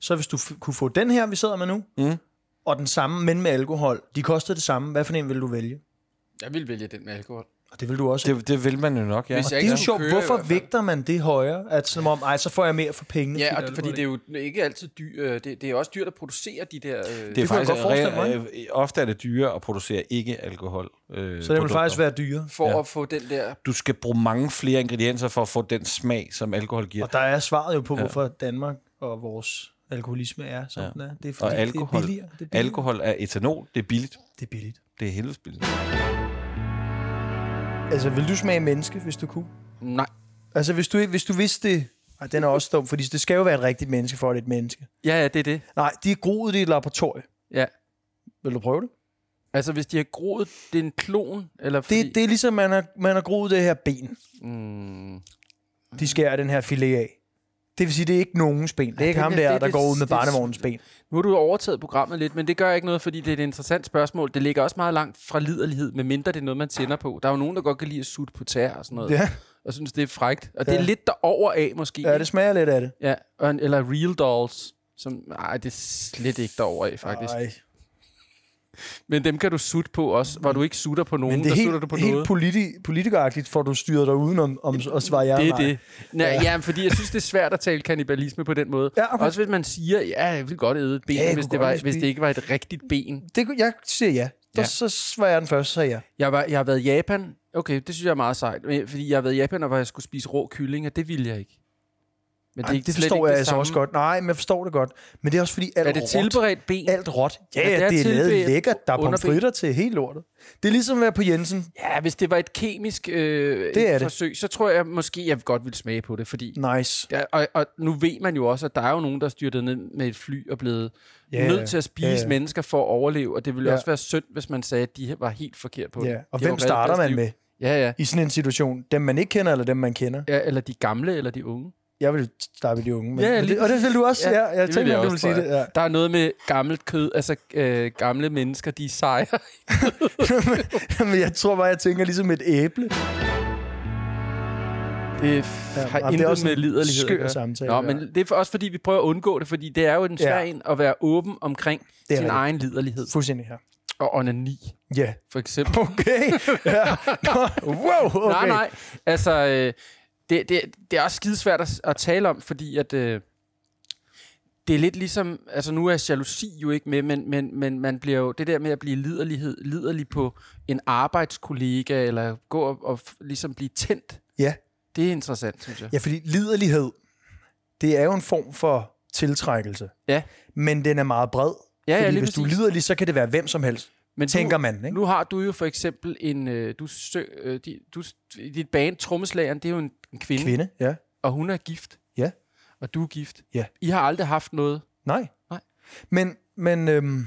så hvis du f- kunne få den her, vi sidder med nu, Mm. og den samme, men med alkohol, de koster det samme. Hvad for en vil du vælge? Jeg vil vælge den med alkohol. Og det vil du også. Det, Det, det vil man jo nok, ja. Hvis det jeg er ikke jo sjovt. køre Hvorfor vægter man det højere? At som om, ej, så får jeg mere for pengene. Ja, og, fordi alkohol det er jo ikke altid dyr. øh, Det, det er også dyrt at producere de der... Øh, Det er jeg faktisk godt forestille mig. re- øh, ofte er det dyrere at producere ikke alkohol. Øh, Så det vil faktisk være dyre. for Ja. at få den der... Du skal bruge mange flere ingredienser for at få den smag, som alkohol giver. Og der er svaret jo på, Ja. hvorfor Danmark og vores alkoholisme er, som Ja. den er. Det er fordi, Og alkohol, det er billigere. Det er, billigere. alkohol er etanol, det er billigt. det er billigt. Det er helvedes billigt. Altså, vil du smage menneske, hvis du kunne? Nej. Altså, hvis du, hvis du vidste det... Ej, den er også dum, fordi det skal jo være et rigtigt menneske, for at det er et menneske. Ja, ja, det er det. Nej, de er groet i et laboratorie. Ja. Vil du prøve det? Altså, hvis de har groet, det er en klon, eller fordi... Det, det er ligesom, man har, man har groet det her ben. Mm, De skærer den her filet af. Det vil sige, det er ikke nogens ben. Det er Ja, ikke ham der, det- der det- går ud med barnevognens ben. nu har du overtaget programmet lidt, men det gør ikke noget, fordi det er et interessant spørgsmål. Det ligger også meget langt fra liderlighed, medmindre det er noget, man tænder på. Der er jo nogen, der godt kan lide at sutte på tær og sådan noget, Ja, og synes, det er frægt. Og det er Ja. lidt derover af, måske. ja, det smager lidt af det. Ja, eller Real Dolls. Som, nej, det er slet ikke derover af, faktisk. Ej. Men dem kan du sutte på også, hvor du ikke sutter på nogen, Men det der er sutter du på helt, helt noget. politi politikeragtigt, for du styrer dig uden om, om at svare ja Det er det. Nej, ja. ja, fordi jeg synes, det er svært at tale kannibalisme på den måde. Ja, okay. Også hvis man siger, ja, jeg vil godt æde et ben, Ja, hvis, det var, hvis det ikke var et rigtigt ben. Det, jeg siger ja. Der, Ja. Så svarer jeg den første, så ja. Jeg, var, jeg har været i Japan. Okay, det synes jeg er meget sejt. Fordi jeg har været i Japan, og hvor jeg skulle spise rå kylling, og det ville jeg ikke. Men det, det slet forstår ikke jeg det altså samme. også godt. Nej, men jeg forstår det godt. Men det er også fordi, alt Er det råt, tilberedt ben? alt råt. Ja, Ja, det er det er lavet lækkert. Der er pomfritter til helt lortet. Det er ligesom at være på Jensen. Ja, hvis det var et kemisk øh, Det er det. forsøg, så tror jeg måske, jeg godt ville smage på det, fordi... Nice. Ja, og, og nu ved man jo også, at der er jo nogen, der er styrtet ned med et fly og blevet yeah. nødt til at spise yeah, yeah. mennesker for at overleve, og det ville ja. også være synd, hvis man sagde, at de var helt forkert på det. Ja. Og De hvem starter man med. Ja, ja. i sådan en situation? Dem, man ikke kender, eller dem, man kender? ja. Eller de gamle, eller de unge. Jeg vil starte med de unge. Men, Ja, ja, men lige det, og det vil du også? Ja, Ja, ja jeg det vil jeg at du ville sige det. Ja. Der er noget med gammelt kød, altså øh, gamle mennesker, de er seje. <laughs> <laughs> men jeg tror bare, jeg tænker ligesom et æble. Det Ja, har jamen, intet det er også med en liderlighed skør gøre. samtale, Nå, ja. men det er også fordi, vi prøver at undgå det, fordi det er jo en svær Ja. en at være åben omkring er sin rigtigt. egen liderlighed. Fuldstændig her. Og onani, Ja. for eksempel. Okay. <laughs> ja. Nå, wow, okay. Nej, nej. Altså, øh, det, det, det er også skidesvært at, at tale om, fordi at... Øh, det er lidt ligesom, altså nu er jalousi jo ikke med, men, men, men man bliver jo, det der med at blive liderlighed, liderlig på en arbejdskollega, eller gå og, og ligesom blive tændt, Ja. det er interessant, synes jeg. Ja, fordi liderlighed, det er jo en form for tiltrækkelse. Ja. Men den er meget bred. Ja, ja, fordi lige hvis du er præcis. liderlig, så kan det være hvem som helst, Men tænker nu, man. Ikke? nu har du jo for eksempel en, øh, du, sø, øh, di, du, dit band, trommeslageren, det er jo en, en kvinde, kvinde, ja. og hun er gift. Ja. Og du er gift. Ja. I har aldrig haft noget. Nej. Nej. Men, men øhm,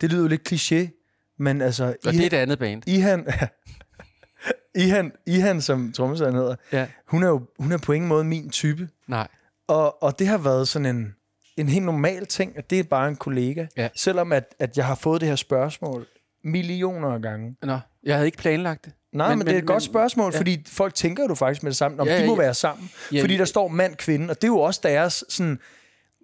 det lyder jo lidt kliché, men altså... Og det er et andet band. Ihan, <laughs> Ihan, Ihan som trommesæren hedder, Ja. hun er jo hun er på ingen måde min type. Nej. Og, og det har været sådan en, en helt normal ting, at det er bare en kollega. Ja. Selvom at, at jeg har fået det her spørgsmål millioner af gange. Nå, jeg havde ikke planlagt det. Nej, men, men det er et godt spørgsmål, ja. fordi folk tænker jo faktisk med det samme, om Ja, ja, de må ja. være sammen. Ja, fordi der står mand, kvinde, og det er jo også deres sådan,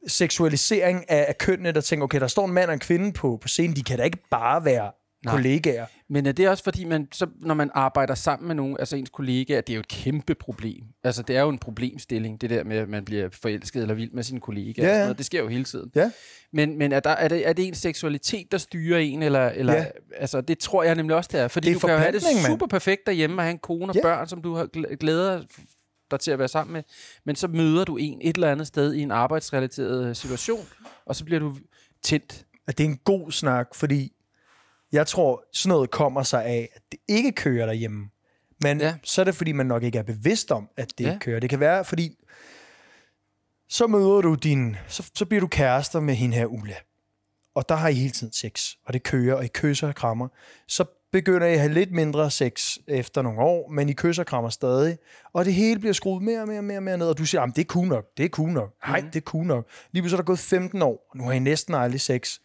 seksualisering af, af kønnene, der tænker, okay, der står en mand og en kvinde på, på scenen, de kan da ikke bare være Nej. kollegaer. Men er det også fordi, man, så, når man arbejder sammen med nogen, altså ens kollegaer, det er jo et kæmpe problem. Altså det er jo en problemstilling, det der med, at man bliver forelsket eller vild med sine kollegaer. Ja, ja. noget. Det sker jo hele tiden. Ja. Men, men er, der, er, det, er det ens seksualitet, der styrer en? Eller, eller, Ja. Altså det tror jeg nemlig også, det er. Fordi Det er du kan jo have det super perfekt derhjemme og have en kone og Ja. børn, som du glæder dig til at være sammen med. Men så møder du en et eller andet sted i en arbejdsrelateret situation, og så bliver du tændt. At det er en god snak, fordi jeg tror, sådan noget kommer sig af, at det ikke kører derhjemme. Men Ja. så er det, fordi man nok ikke er bevidst om, at det Ja. ikke kører. Det kan være, fordi så møder du din... Så, så bliver du kærester med hende her Ulla. Og der har I hele tiden sex, og det kører, og I kysser og krammer. Så begynder I at have lidt mindre sex efter nogle år, men I kysser og krammer stadig. Og det hele bliver skruet mere og mere og mere, mere ned, og du siger, at det er cool nok, det er cool nok. Nej, Mhm. det er cool nok. Lige pludselig er der gået 15 år, og nu har I næsten aldrig sex.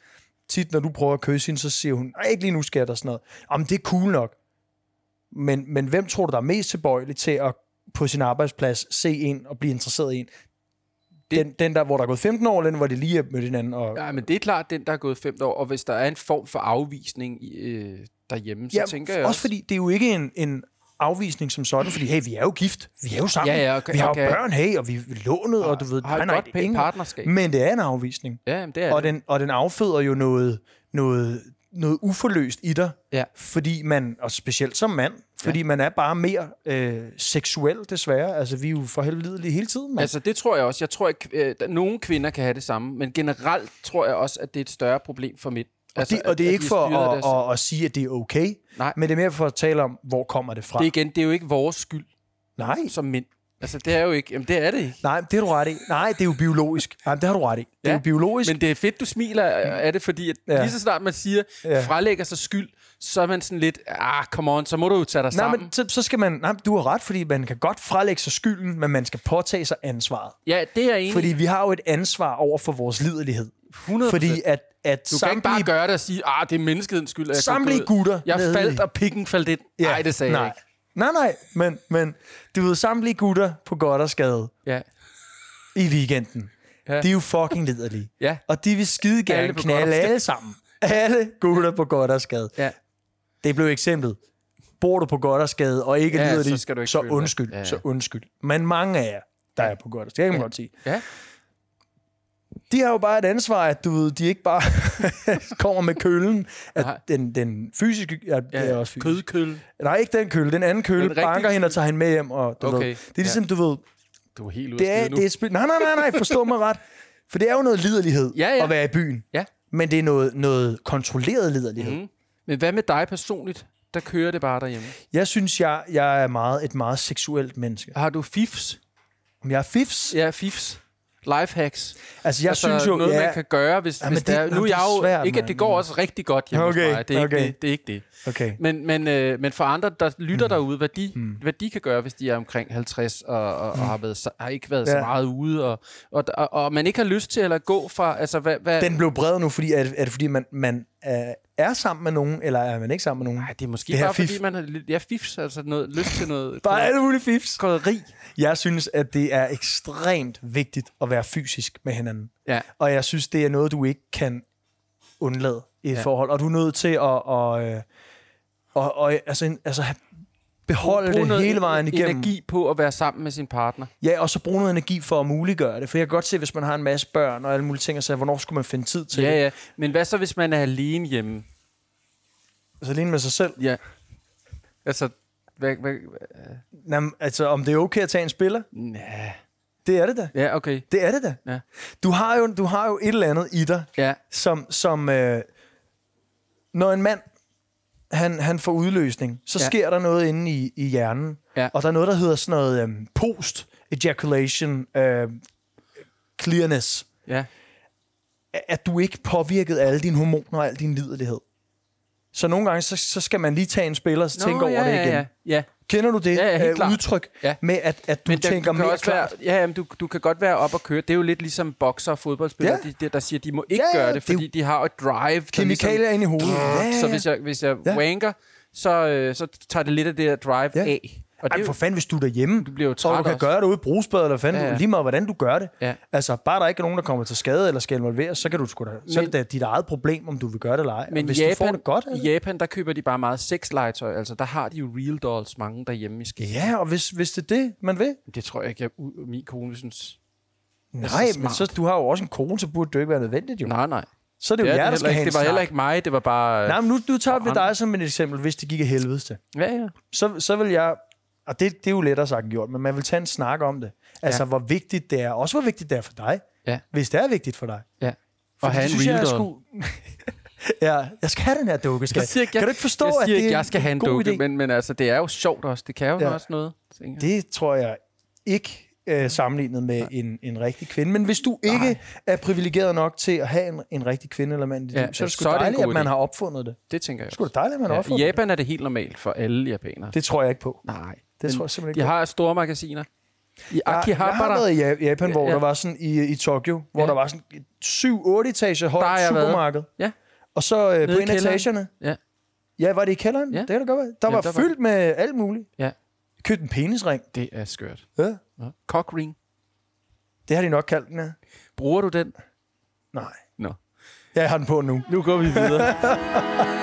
Tit, når du prøver at kysse hende, så siger hun, nej, ikke lige nu skat og sådan noget. Jamen, det er cool nok. Men, men hvem tror du, der er mest tilbøjelig til at på sin arbejdsplads se en og blive interesseret i en? Den, den der, hvor der er gået 15 år, eller den, hvor det lige er mødt hinanden. Og, Ja, men det er klart den, der er gået fem år, og hvis der er en form for afvisning øh, derhjemme, så ja, tænker jeg også, også... fordi det er jo ikke en, en afvisning som sådan, fordi hey, vi er jo gift, vi er jo sammen, Ja, ja, okay, vi har okay. jo børn, hey, og vi er lånet, og du ved, har nej, nej, godt det er partnerskab. Men det er en afvisning. Ja, det er Og det. den, og den afføder jo noget, noget, noget uforløst i dig, Ja. fordi man, og specielt som mand, fordi ja. man er bare mere øh, seksuel, desværre. Altså, vi er jo for helvede hele tiden, mand. Altså, det tror jeg også. Jeg tror, at øh, nogle kvinder kan have det samme, men generelt tror jeg også, at det er et større problem for mænd. Altså, det, og det er ikke for at, at, at sige, at det er okay, Nej. men det er mere for at tale om, hvor kommer det fra. Det er igen, det er jo ikke vores skyld Nej, som mænd. Altså, det er jo ikke... Jamen, det er det ikke. nej, det har du ret i. Nej, det er jo biologisk. Nej, det har du ret i. Det er Ja, jo biologisk. Men det er fedt, du smiler af det, fordi at Ja. lige så snart man siger, Ja. frelægger sig skyld, så er man sådan lidt, ah, come on, så må du jo tage dig Nej, sammen. men så, så skal man... Nej, du har ret, fordi man kan godt frelægge sig skylden, men man skal påtage sig ansvaret. Ja, det er enig Fordi vi har jo et ansvar over for vores liderlighed. 100%. Fordi at, at Du kan ikke bare gøre det og sige, ah, det er menneskehedens skyld. at jeg Samtlige kan gå ud." gutter Jeg faldt, og pikken faldt ind. Nej, det sagde nej. jeg ikke. Nej, nej, men, men du ved, samtlige gutter på godt og skade Ja. i weekenden, Ja. ja. de er jo fucking liderlige. Ja. Og de vil skide gerne Alle knalde alle sammen. Alle gutter på godt og skade. Ja. Det blev eksemplet. Bor du på godt og skade, og ikke Ja, ja, så liderlig, skal du ikke så undskyld, Ja, ja. så undskyld. Men mange af jer, der er på godt og skade, kan man godt sige. Ja. De har jo bare et ansvar, at du ved, de ikke bare <laughs> kommer med kølen. At Nej. den, den fysiske... Ja, det er også fysisk. Kødkøl. Nej, ikke den køle. Den anden Den rigtige banker hende og tager hende med hjem. Og, du Okay, ved. Det er ligesom, du ved... Du er helt ude Det at er, nu. det er spil. Nej, nej, nej, nej, forstå mig ret. For det er jo noget liderlighed Ja, ja. at være i byen. Ja. Men det er noget, noget kontrolleret liderlighed. Mm. Men hvad med dig personligt? Der kører det bare derhjemme. Jeg synes, jeg, jeg er meget, et meget seksuelt menneske. Har du fifs? Om jeg er fifs? Ja, fifs. Lifehacks. Altså, jeg altså, synes jo... noget, ja, man kan gøre, hvis, Ja, hvis det- der, nu er jeg jo, svært, ikke at det går også rigtig godt hjemme Okay, hos mig. Det er, ikke okay. det, det er ikke det. Okay. Men, men, øh, men for andre, der lytter mm. derude, hvad de, mm. hvad de kan gøre, hvis de er omkring 50 og, og, mm. og har, været, har ikke været ja. så meget ude, og, og, og, og man ikke har lyst til at gå fra... Altså, hvad, hvad, Den blev bred nu, fordi er det, er det fordi, man, man er, er sammen med nogen, eller er man ikke sammen med nogen? Nej, det er måske Det bare, fif. fordi man har ja, fifs, altså noget, lyst til noget... Bare alle mulige fifs. krydderi. Jeg synes, at det er ekstremt vigtigt at være fysisk med hinanden. Ja. Og jeg synes, det er noget, du ikke kan undlade i et Ja. forhold. Og du er nødt til at, og, øh, og, og, altså, altså, have- beholde Brug det hele vejen igennem. energi på at være sammen med sin partner. Ja, og så bruge noget energi for at muliggøre det. For jeg kan godt se, hvis man har en masse børn og alle mulige ting, og så hvornår skulle man finde tid til Ja, det? ja. Men hvad så, hvis man er alene hjemme? Altså alene med sig selv. Ja. Altså, hvad, hvad, Jamen, altså, om det er okay at tage en spiller? nej. Det er det da. Ja, okay. Det er det da. Ja. Du, har jo, du har jo et eller andet i dig, Ja, som, som øh, når en mand han, han får udløsning, så Ja. ja. sker der noget inde i, i hjernen. Ja. Og der er noget, der hedder sådan noget øhm, post ejaculation, øh, clearness, Ja. at du ikke påvirket af alle dine hormoner og al din liderlighed. Så nogle gange, så, så skal man lige tage en spiller og tænke over ja, det ja, igen. Ja, ja. Kender du det Ja, ja, øh, udtryk Ja. med, at, at du Men tænker du kan mere også klart? være, ja, jamen, du, du kan godt være op og køre. Det er jo lidt ligesom bokser og fodboldspillere, Ja. de, de, der siger, de må ikke Ja, ja, gøre det, det fordi de har et drive. Kemikalier ind i hovedet. Ja, ja, Så hvis jeg, hvis jeg Ja. wanker, så, øh, så tager det lidt af det der drive ja. af. Og det, Ej, er for fanden, hvis du er derhjemme, du bliver jo og du kan også. gøre det ude i brugsbadet, eller fanden, Ja, ja, lige meget, hvordan du gør det. Ja. Altså, bare der ikke er nogen, der kommer til skade eller skal involveres, så, kan du sgu da, så er Men- det da dit eget problem, om du vil gøre det eller ej. Men og hvis Japan, du får det godt i det. Japan, der køber de bare meget sexlegetøj. Altså, der har de jo real dolls mange derhjemme i skabet. Ja, og hvis, hvis det er det, man vil. Det tror jeg ikke, jeg, min kone synes. Nej, så men så, du har jo også en kone, så burde det jo ikke være nødvendigt, jo. Nej, nej. Så er det Det, jo er jer, der det, skal have det var heller ikke mig, det var bare... Nej, men nu, nu tager vi dig som et eksempel, hvis det gik af helvedes til. Ja, ja. Så, så vil jeg, og det, det er jo lettere sagt gjort, men man vil tage en snak om det. Altså, Ja. hvor vigtigt det er. Også hvor vigtigt det er for dig. Ja. Hvis det er vigtigt for dig. ja. Og have det en synes jeg sgu- <laughs> ja, jeg skal have den her dukke, skal Jeg siger ikke, Kan du ikke forstå, jeg siger at det ikke, er jeg skal have en dukke, idé? men, men altså, det er jo sjovt også. Det kan jo Ja. også noget. jeg. Det tror jeg ikke øh, sammenlignet med en, en rigtig kvinde. Men hvis du ikke er privilegeret nok til at have en, en rigtig kvinde eller mand i dit Ja, liv, så er det sgu så er det dejligt, at man har opfundet det. Det tænker jeg Det er også. dejligt, at man har Ja, I opfundet det. Japan er det helt normalt for alle japanere. Det tror jeg ikke på. Nej. Det Men tror jeg simpelthen De ikke på. har store magasiner. I Jeg, jeg har Akihabara, været i Ja- Japan, hvor Ja. der var sådan i, i Tokyo, hvor Ja. der var sådan et 7-8 etager Der har højt været. supermarked. Ja. Og så øh, Nede på en af etagerne, Ja. ja, var det i kælderen? Ja. Det kan da godt være. Der Ja, var der var- fyldt med alt muligt. Ja. Købte en penisring. det er skørt. Ja. Ja. Cock ring. Det har de nok kaldt den, ja. Bruger du den? Nej. Nå. Jeg har den på nu. Nu går vi videre. <laughs>